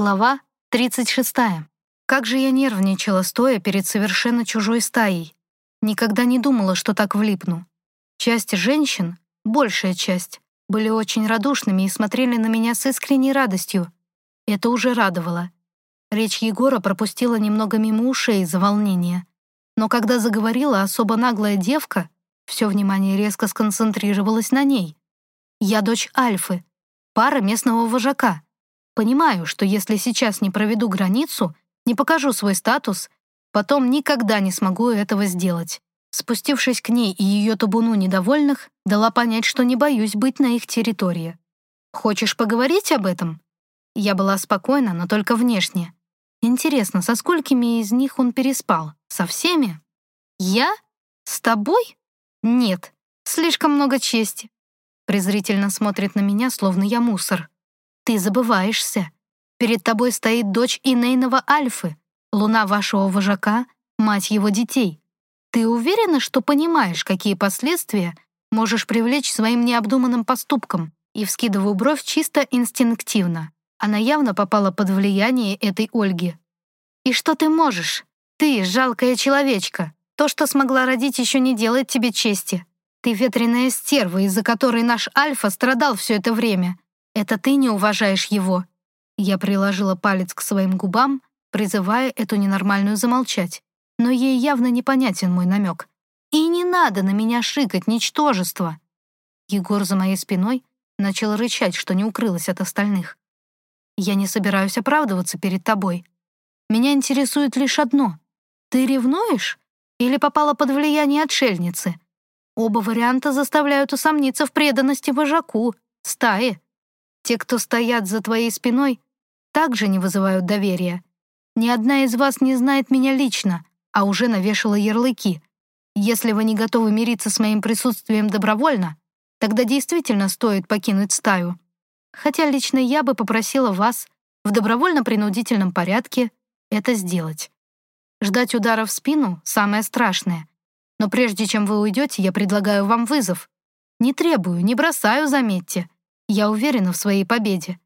Глава 36. Как же я нервничала, стоя перед совершенно чужой стаей. Никогда не думала, что так влипну. Часть женщин, большая часть, были очень радушными и смотрели на меня с искренней радостью. Это уже радовало. Речь Егора пропустила немного мимо ушей из-за волнения. Но когда заговорила особо наглая девка, все внимание резко сконцентрировалось на ней. Я дочь Альфы, пара местного вожака. Понимаю, что если сейчас не проведу границу, не покажу свой статус, потом никогда не смогу этого сделать. Спустившись к ней и ее табуну недовольных, дала понять, что не боюсь быть на их территории. «Хочешь поговорить об этом?» Я была спокойна, но только внешне. Интересно, со сколькими из них он переспал? Со всеми? Я? С тобой? Нет, слишком много чести. Презрительно смотрит на меня, словно я мусор. Ты забываешься. Перед тобой стоит дочь Инейного Альфы, луна вашего вожака, мать его детей. Ты уверена, что понимаешь, какие последствия можешь привлечь своим необдуманным поступком? И вскидываю бровь чисто инстинктивно. Она явно попала под влияние этой Ольги. И что ты можешь? Ты, жалкая человечка. То, что смогла родить, еще не делает тебе чести. Ты ветреная стерва, из-за которой наш Альфа страдал все это время. Это ты не уважаешь его. Я приложила палец к своим губам, призывая эту ненормальную замолчать но ей явно непонятен мой намек. «И не надо на меня шикать, ничтожество!» Егор за моей спиной начал рычать, что не укрылась от остальных. «Я не собираюсь оправдываться перед тобой. Меня интересует лишь одно. Ты ревнуешь или попала под влияние отшельницы? Оба варианта заставляют усомниться в преданности вожаку, стае. Те, кто стоят за твоей спиной, также не вызывают доверия. Ни одна из вас не знает меня лично, а уже навешала ярлыки. Если вы не готовы мириться с моим присутствием добровольно, тогда действительно стоит покинуть стаю. Хотя лично я бы попросила вас в добровольно-принудительном порядке это сделать. Ждать удара в спину — самое страшное. Но прежде чем вы уйдете, я предлагаю вам вызов. Не требую, не бросаю, заметьте. Я уверена в своей победе.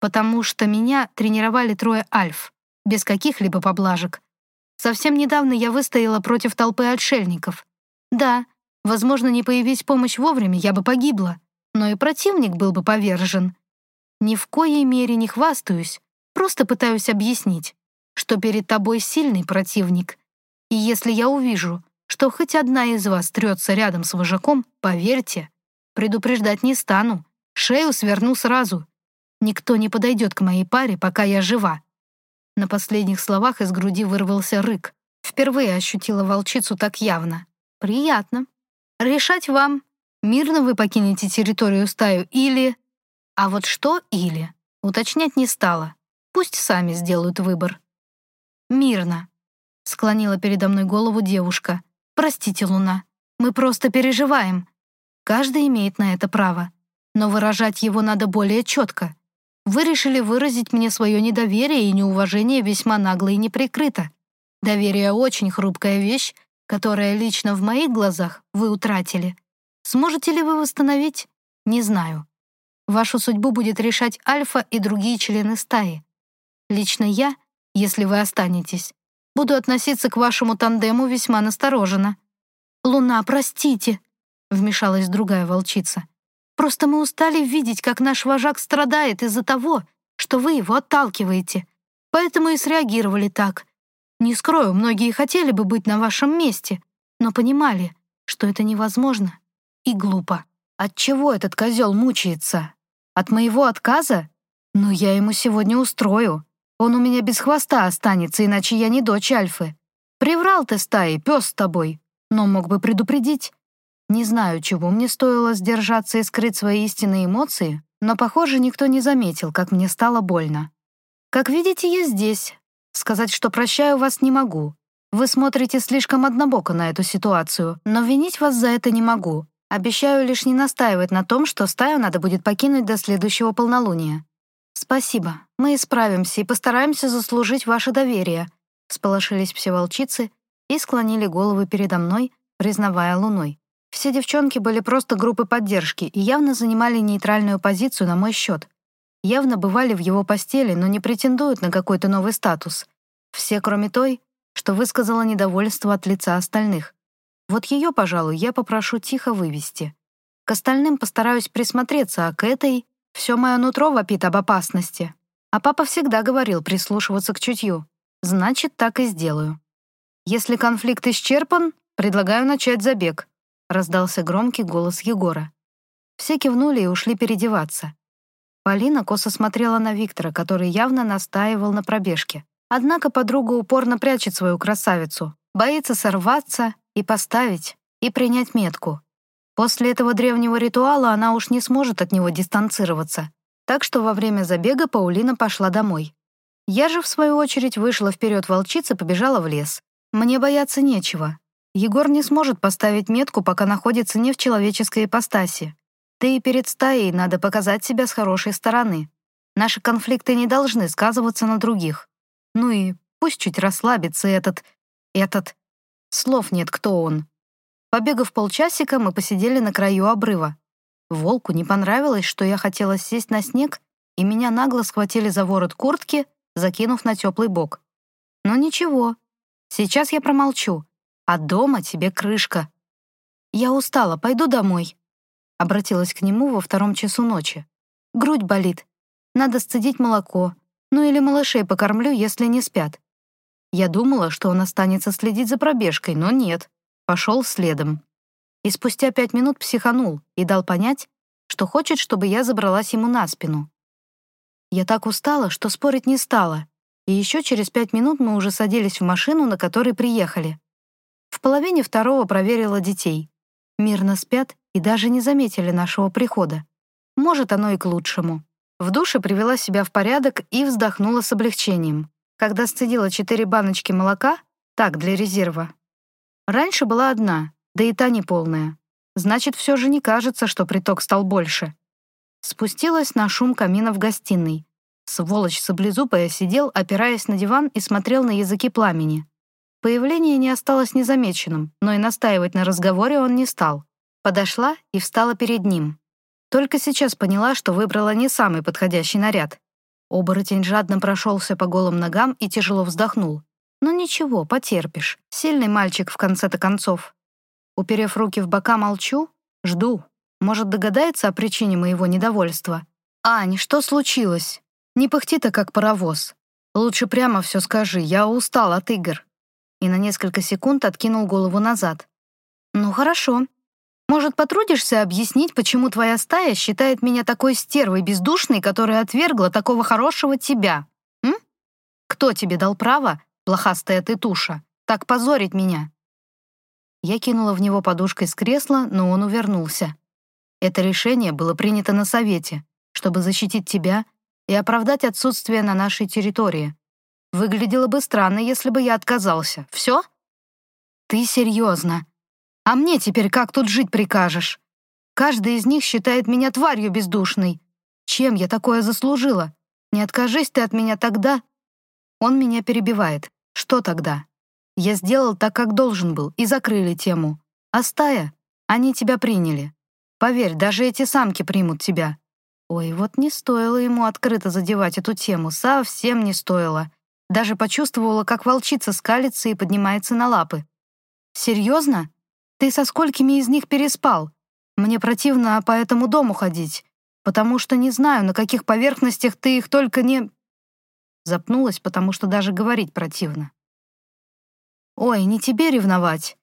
Потому что меня тренировали трое альф, без каких-либо поблажек. Совсем недавно я выстояла против толпы отшельников. Да, возможно, не появись помощь вовремя, я бы погибла, но и противник был бы повержен. Ни в коей мере не хвастаюсь, просто пытаюсь объяснить, что перед тобой сильный противник. И если я увижу, что хоть одна из вас трется рядом с вожаком, поверьте, предупреждать не стану, шею сверну сразу. Никто не подойдет к моей паре, пока я жива. На последних словах из груди вырвался рык. Впервые ощутила волчицу так явно. Приятно. Решать вам, мирно вы покинете территорию стаю или... А вот что или? Уточнять не стала. Пусть сами сделают выбор. Мирно. Склонила передо мной голову девушка. Простите, Луна, мы просто переживаем. Каждый имеет на это право. Но выражать его надо более четко. Вы решили выразить мне свое недоверие и неуважение весьма нагло и неприкрыто. Доверие — очень хрупкая вещь, которая лично в моих глазах вы утратили. Сможете ли вы восстановить? Не знаю. Вашу судьбу будет решать Альфа и другие члены стаи. Лично я, если вы останетесь, буду относиться к вашему тандему весьма настороженно. «Луна, простите», — вмешалась другая волчица. Просто мы устали видеть, как наш вожак страдает из-за того, что вы его отталкиваете. Поэтому и среагировали так. Не скрою, многие хотели бы быть на вашем месте, но понимали, что это невозможно и глупо. От чего этот козел мучается? От моего отказа? Ну, я ему сегодня устрою. Он у меня без хвоста останется, иначе я не дочь Альфы. Приврал ты стаи, пес с тобой, но мог бы предупредить. Не знаю, чего мне стоило сдержаться и скрыть свои истинные эмоции, но, похоже, никто не заметил, как мне стало больно. «Как видите, я здесь. Сказать, что прощаю вас, не могу. Вы смотрите слишком однобоко на эту ситуацию, но винить вас за это не могу. Обещаю лишь не настаивать на том, что стаю надо будет покинуть до следующего полнолуния. Спасибо, мы исправимся и постараемся заслужить ваше доверие», — сполошились все волчицы и склонили головы передо мной, признавая луной. Все девчонки были просто группой поддержки и явно занимали нейтральную позицию на мой счет. явно бывали в его постели, но не претендуют на какой-то новый статус. Все, кроме той, что высказала недовольство от лица остальных. Вот ее, пожалуй, я попрошу тихо вывести. К остальным постараюсь присмотреться, а к этой все мое нутро вопит об опасности. А папа всегда говорил прислушиваться к чутью. Значит, так и сделаю. Если конфликт исчерпан, предлагаю начать забег», — раздался громкий голос Егора. Все кивнули и ушли переодеваться. Полина косо смотрела на Виктора, который явно настаивал на пробежке. Однако подруга упорно прячет свою красавицу, боится сорваться и поставить, и принять метку. После этого древнего ритуала она уж не сможет от него дистанцироваться. Так что во время забега Паулина пошла домой. Я же, в свою очередь, вышла вперед волчицы и побежала в лес. Мне бояться нечего. Егор не сможет поставить метку, пока находится не в человеческой ипостаси. Да и перед стаей надо показать себя с хорошей стороны. Наши конфликты не должны сказываться на других. Ну и пусть чуть расслабится этот... этот... Слов нет, кто он. Побегав полчасика, мы посидели на краю обрыва. Волку не понравилось, что я хотела сесть на снег, и меня нагло схватили за ворот куртки, закинув на теплый бок. Но ничего, сейчас я промолчу, а дома тебе крышка. Я устала, пойду домой. Обратилась к нему во втором часу ночи. Грудь болит. Надо сцедить молоко. Ну или малышей покормлю, если не спят. Я думала, что он останется следить за пробежкой, но нет. Пошел следом. И спустя пять минут психанул и дал понять, что хочет, чтобы я забралась ему на спину. Я так устала, что спорить не стала, и еще через пять минут мы уже садились в машину, на которой приехали. Половине второго проверила детей. Мирно спят и даже не заметили нашего прихода. Может, оно и к лучшему. В душе привела себя в порядок и вздохнула с облегчением, когда сцедила четыре баночки молока, так, для резерва. Раньше была одна, да и та неполная. Значит, все же не кажется, что приток стал больше. Спустилась на шум камина в гостиной. Сволочь саблезубая сидел, опираясь на диван и смотрел на языки пламени. Появление не осталось незамеченным, но и настаивать на разговоре он не стал. Подошла и встала перед ним. Только сейчас поняла, что выбрала не самый подходящий наряд. Оборотень жадно прошелся по голым ногам и тяжело вздохнул. «Ну ничего, потерпишь. Сильный мальчик в конце-то концов». Уперев руки в бока, молчу. Жду. Может, догадается о причине моего недовольства. «Ань, что случилось? Не пыхти-то, как паровоз. Лучше прямо все скажи, я устал от игр». И на несколько секунд откинул голову назад. «Ну хорошо, может, потрудишься объяснить, почему твоя стая считает меня такой стервой бездушной, которая отвергла такого хорошего тебя? М? Кто тебе дал право, блохастая ты туша, так позорить меня?» Я кинула в него подушкой с кресла, но он увернулся. Это решение было принято на совете, чтобы защитить тебя и оправдать отсутствие на нашей территории. Выглядело бы странно, если бы я отказался. Все? Ты серьезно? А мне теперь как тут жить прикажешь? Каждый из них считает меня тварью бездушной. Чем я такое заслужила? Не откажись ты от меня тогда. Он меня перебивает. Что тогда? Я сделал так, как должен был, и закрыли тему. А стая? Они тебя приняли. Поверь, даже эти самки примут тебя. Ой, вот не стоило ему открыто задевать эту тему, совсем не стоило. Даже почувствовала, как волчица скалится и поднимается на лапы. Серьезно? Ты со сколькими из них переспал? Мне противно по этому дому ходить, потому что не знаю, на каких поверхностях ты их только не...» Запнулась, потому что даже говорить противно. «Ой, не тебе ревновать.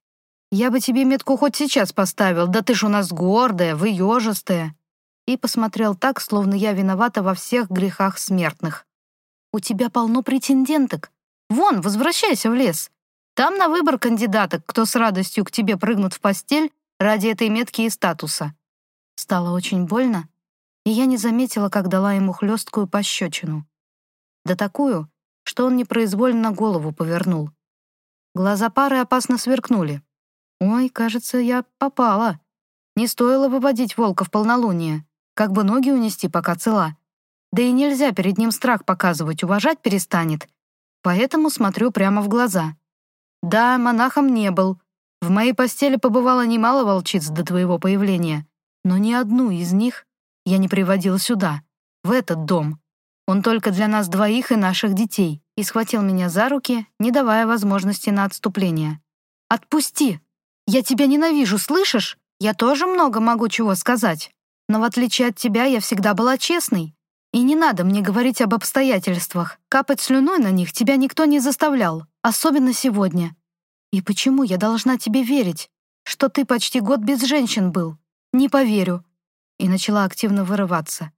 Я бы тебе метку хоть сейчас поставил, да ты ж у нас гордая, выежистая». И посмотрел так, словно я виновата во всех грехах смертных. «У тебя полно претенденток. Вон, возвращайся в лес. Там на выбор кандидаток, кто с радостью к тебе прыгнут в постель ради этой метки и статуса. Стало очень больно, и я не заметила, как дала ему хлесткую пощечину. Да такую, что он непроизвольно голову повернул. Глаза пары опасно сверкнули. «Ой, кажется, я попала. Не стоило выводить волка в полнолуние, как бы ноги унести, пока цела. Да и нельзя перед ним страх показывать, уважать перестанет. Поэтому смотрю прямо в глаза. Да, монахом не был. В моей постели побывало немало волчиц до твоего появления, но ни одну из них я не приводил сюда. в этот дом. Он только для нас двоих и наших детей, и схватил меня за руки, не давая возможности на отступление. «Отпусти! Я тебя ненавижу, слышишь? Я тоже много могу чего сказать. Но в отличие от тебя я всегда была честной. И не надо мне говорить об обстоятельствах. Капать слюной на них тебя никто не заставлял, особенно сегодня. И почему я должна тебе верить, что ты почти год без женщин был? Не поверю». И начала активно вырываться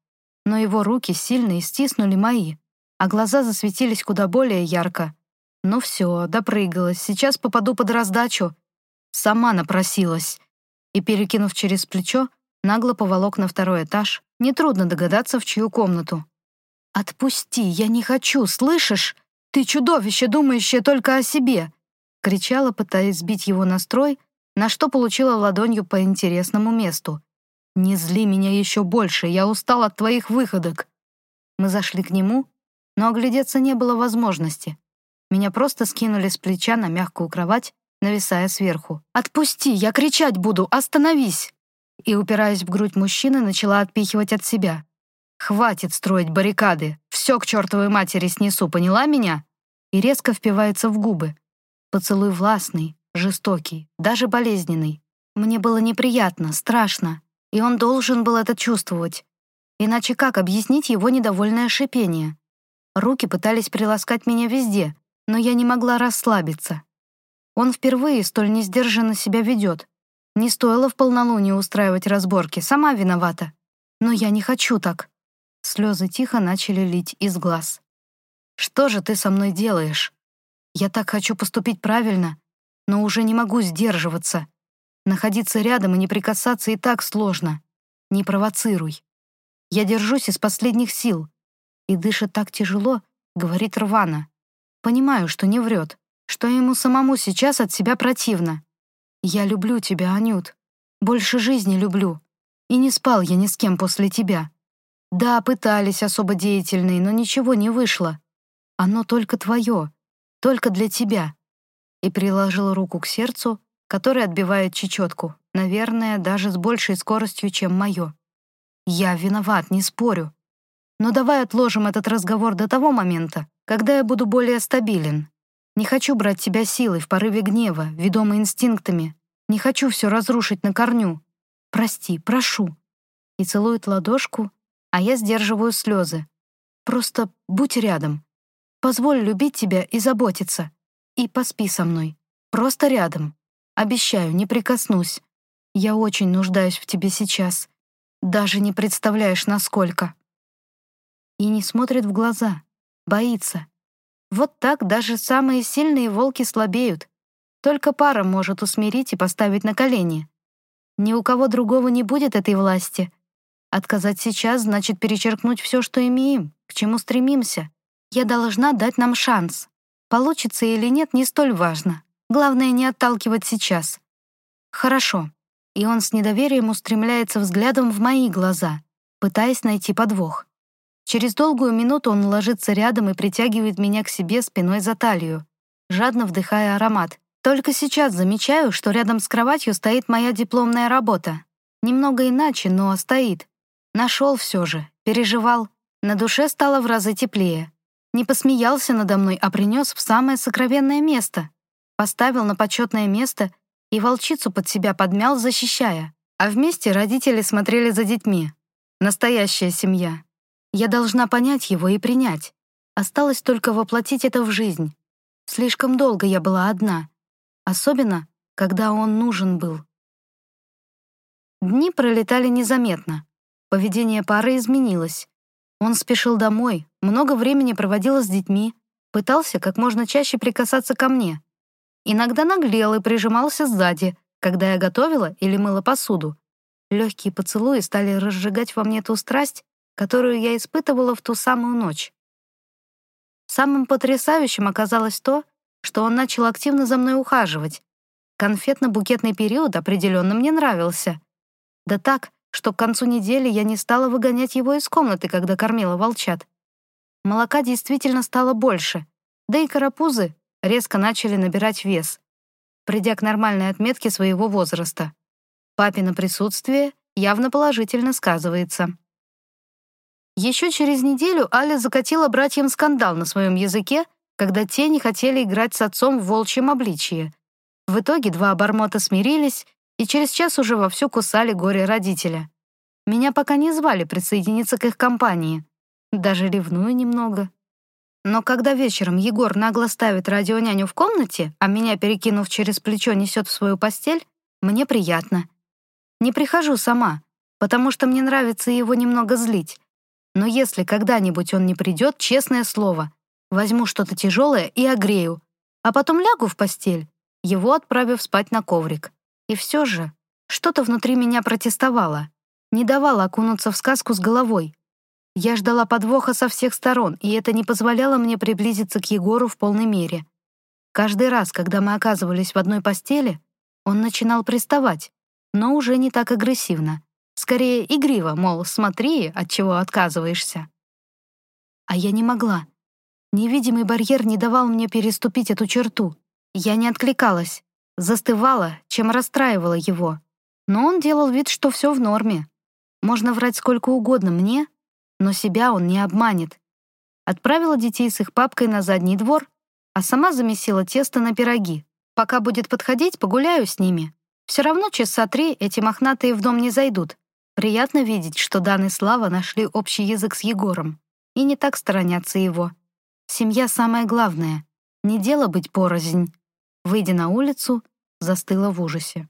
но его руки сильно стиснули мои, а глаза засветились куда более ярко. Ну все, допрыгалась, сейчас попаду под раздачу. Сама напросилась. И, перекинув через плечо, нагло поволок на второй этаж. Нетрудно догадаться, в чью комнату. «Отпусти, я не хочу, слышишь? Ты чудовище, думающее только о себе!» кричала, пытаясь сбить его настрой, на что получила ладонью по интересному месту. «Не зли меня еще больше, я устал от твоих выходок». Мы зашли к нему, но оглядеться не было возможности. Меня просто скинули с плеча на мягкую кровать, нависая сверху. «Отпусти, я кричать буду, остановись!» И, упираясь в грудь мужчины, начала отпихивать от себя. «Хватит строить баррикады, все к чертовой матери снесу, поняла меня?» И резко впивается в губы. Поцелуй властный, жестокий, даже болезненный. Мне было неприятно, страшно, и он должен был это чувствовать. Иначе как объяснить его недовольное шипение? Руки пытались приласкать меня везде, но я не могла расслабиться. Он впервые столь несдержанно себя ведет. Не стоило в полнолуние устраивать разборки, сама виновата. Но я не хочу так. Слезы тихо начали лить из глаз. «Что же ты со мной делаешь? Я так хочу поступить правильно, но уже не могу сдерживаться. Находиться рядом и не прикасаться и так сложно. Не провоцируй. Я держусь из последних сил. И дышит так тяжело, говорит рвано. Понимаю, что не врет, что ему самому сейчас от себя противно. Я люблю тебя, Анют. Больше жизни люблю. И не спал я ни с кем после тебя. Да, пытались особо деятельные, но ничего не вышло. Оно только твое, только для тебя. И приложил руку к сердцу, который отбивает чечетку, наверное, даже с большей скоростью, чем мое. Я виноват, не спорю. Но давай отложим этот разговор до того момента, когда я буду более стабилен. Не хочу брать тебя силой в порыве гнева, ведомой инстинктами. Не хочу все разрушить на корню. Прости, прошу. И целует ладошку, а я сдерживаю слезы. Просто будь рядом. Позволь любить тебя и заботиться. И поспи со мной. Просто рядом. Обещаю, не прикоснусь. Я очень нуждаюсь в тебе сейчас. Даже не представляешь, насколько. И не смотрит в глаза. Боится. Вот так даже самые сильные волки слабеют. Только пара может усмирить и поставить на колени. Ни у кого другого не будет этой власти. Отказать сейчас значит перечеркнуть все, что имеем, к чему стремимся. Я должна дать нам шанс. Получится или нет, не столь важно. Главное, не отталкивать сейчас. Хорошо. И он с недоверием устремляется взглядом в мои глаза, пытаясь найти подвох. Через долгую минуту он ложится рядом и притягивает меня к себе спиной за талию, жадно вдыхая аромат. Только сейчас замечаю, что рядом с кроватью стоит моя дипломная работа. Немного иначе, но стоит. Нашел все же, переживал. На душе стало в разы теплее. Не посмеялся надо мной, а принес в самое сокровенное место поставил на почетное место и волчицу под себя подмял, защищая. А вместе родители смотрели за детьми. Настоящая семья. Я должна понять его и принять. Осталось только воплотить это в жизнь. Слишком долго я была одна. Особенно, когда он нужен был. Дни пролетали незаметно. Поведение пары изменилось. Он спешил домой, много времени проводил с детьми, пытался как можно чаще прикасаться ко мне. Иногда наглел и прижимался сзади, когда я готовила или мыла посуду. Легкие поцелуи стали разжигать во мне ту страсть, которую я испытывала в ту самую ночь. Самым потрясающим оказалось то, что он начал активно за мной ухаживать. Конфетно-букетный период определенно мне нравился. Да так, что к концу недели я не стала выгонять его из комнаты, когда кормила волчат. Молока действительно стало больше, да и карапузы резко начали набирать вес, придя к нормальной отметке своего возраста. Папино присутствие явно положительно сказывается. Еще через неделю Аля закатила братьям скандал на своем языке, когда те не хотели играть с отцом в волчьем обличье. В итоге два обормота смирились и через час уже вовсю кусали горе родителя. Меня пока не звали присоединиться к их компании. Даже ревную немного. Но когда вечером Егор нагло ставит радионяню в комнате, а меня, перекинув через плечо, несет в свою постель, мне приятно. Не прихожу сама, потому что мне нравится его немного злить. Но если когда-нибудь он не придет, честное слово, возьму что-то тяжелое и огрею, а потом лягу в постель, его отправив спать на коврик. И все же что-то внутри меня протестовало, не давало окунуться в сказку с головой. Я ждала подвоха со всех сторон, и это не позволяло мне приблизиться к Егору в полной мере. Каждый раз, когда мы оказывались в одной постели, он начинал приставать, но уже не так агрессивно. Скорее, игриво, мол, смотри, от чего отказываешься. А я не могла. Невидимый барьер не давал мне переступить эту черту. Я не откликалась, застывала, чем расстраивала его. Но он делал вид, что все в норме. Можно врать сколько угодно мне, но себя он не обманет. Отправила детей с их папкой на задний двор, а сама замесила тесто на пироги. Пока будет подходить, погуляю с ними. Все равно часа три эти мохнатые в дом не зайдут. Приятно видеть, что Дан и Слава нашли общий язык с Егором и не так сторонятся его. Семья самое главное. Не дело быть порознь. Выйдя на улицу, застыла в ужасе.